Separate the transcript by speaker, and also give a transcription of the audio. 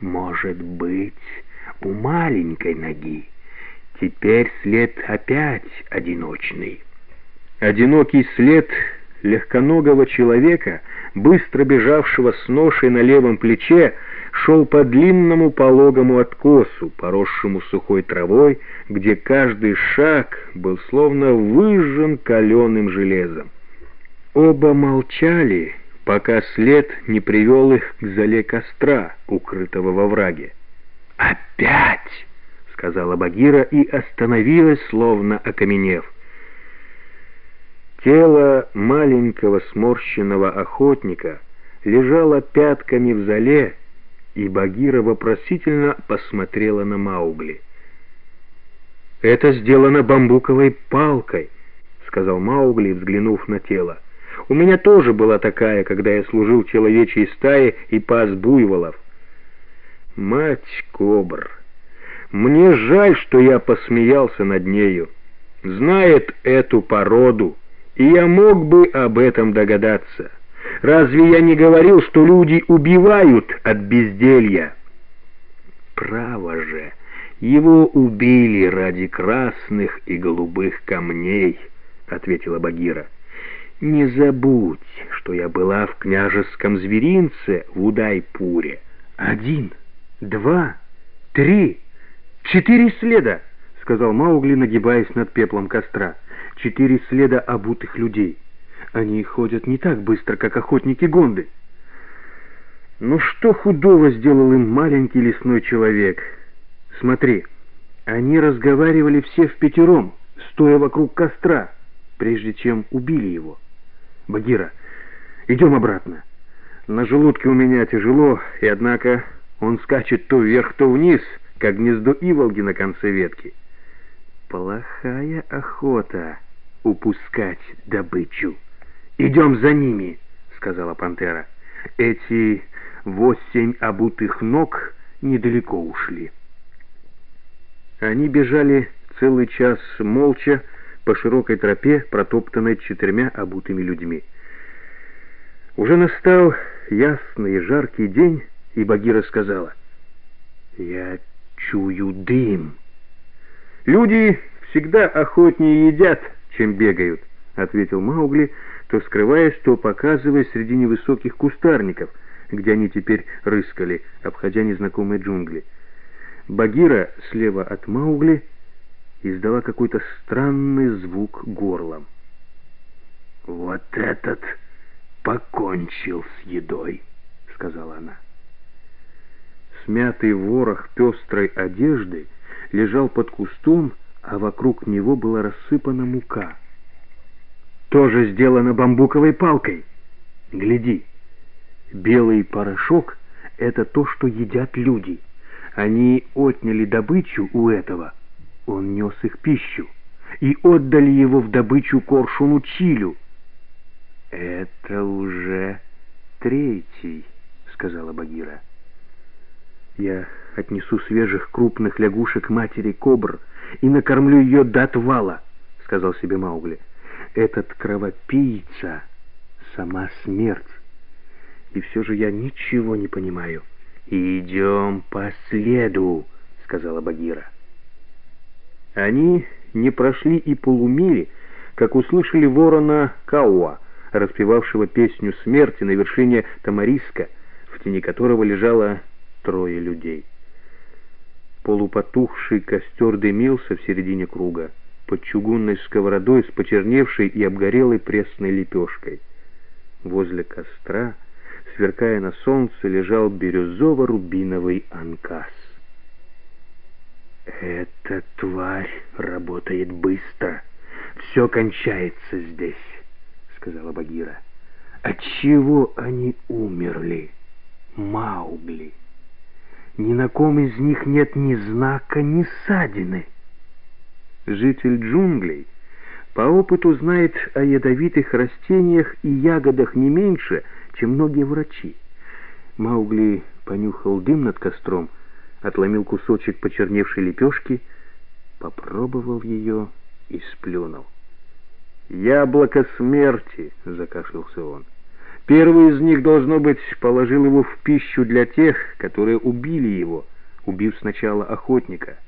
Speaker 1: Может быть, у маленькой ноги. Теперь след опять одиночный. Одинокий след легконогого человека, быстро бежавшего с ношей на левом плече, шел по длинному пологому откосу, поросшему сухой травой, где каждый шаг был словно выжжен каленым железом. Оба молчали, пока след не привел их к зале костра, укрытого во враге. «Опять!» — сказала Багира и остановилась, словно окаменев. Тело маленького сморщенного охотника лежало пятками в зале, и Багира вопросительно посмотрела на Маугли. «Это сделано бамбуковой палкой», — сказал Маугли, взглянув на тело. «У меня тоже была такая, когда я служил в человечьей стае и пас буйволов». «Мать кобр! Мне жаль, что я посмеялся над нею. Знает эту породу, и я мог бы об этом догадаться». Разве я не говорил, что люди убивают от безделья? Право же, его убили ради красных и голубых камней, ответила Багира. Не забудь, что я была в княжеском зверинце в Удайпуре. Один, два, три, четыре следа, сказал Маугли, нагибаясь над пеплом костра. Четыре следа обутых людей. Они ходят не так быстро, как охотники Гонды. Ну что худого сделал им маленький лесной человек? Смотри, они разговаривали все в пятером, стоя вокруг костра, прежде чем убили его. Багира, идем обратно. На желудке у меня тяжело, и однако он скачет то вверх, то вниз, как гнездо иволги на конце ветки. Плохая охота упускать добычу. «Идем за ними», — сказала пантера. «Эти восемь обутых ног недалеко ушли». Они бежали целый час молча по широкой тропе, протоптанной четырьмя обутыми людьми. Уже настал ясный и жаркий день, и Багира сказала, «Я чую дым». «Люди всегда охотнее едят, чем бегают», — ответил Маугли, — то скрываясь, то показываясь среди невысоких кустарников, где они теперь рыскали, обходя незнакомые джунгли. Багира слева от Маугли издала какой-то странный звук горлом. «Вот этот покончил с едой», — сказала она. Смятый ворох пестрой одежды лежал под кустом, а вокруг него была рассыпана мука тоже сделано бамбуковой палкой. Гляди, белый порошок — это то, что едят люди. Они отняли добычу у этого, он нес их пищу, и отдали его в добычу коршуну Чилю. «Это уже третий», — сказала Багира. «Я отнесу свежих крупных лягушек матери кобр и накормлю ее до отвала», — сказал себе Маугли этот кровопийца — сама смерть. И все же я ничего не понимаю. «Идем по следу», — сказала Багира. Они не прошли и полумили, как услышали ворона Кауа, распевавшего песню смерти на вершине Тамариска, в тени которого лежало трое людей. Полупотухший костер дымился в середине круга под чугунной сковородой с почерневшей и обгорелой пресной лепешкой. Возле костра, сверкая на солнце, лежал бирюзово-рубиновый анкас. «Эта тварь работает быстро. Все кончается здесь», — сказала Багира. «Отчего они умерли, Маугли? Ни на ком из них нет ни знака, ни ссадины» житель джунглей, по опыту знает о ядовитых растениях и ягодах не меньше, чем многие врачи. Маугли понюхал дым над костром, отломил кусочек почерневшей лепешки, попробовал ее и сплюнул. «Яблоко смерти!» — закашлялся он. Первый из них, должно быть, положил его в пищу для тех, которые убили его, убив сначала охотника —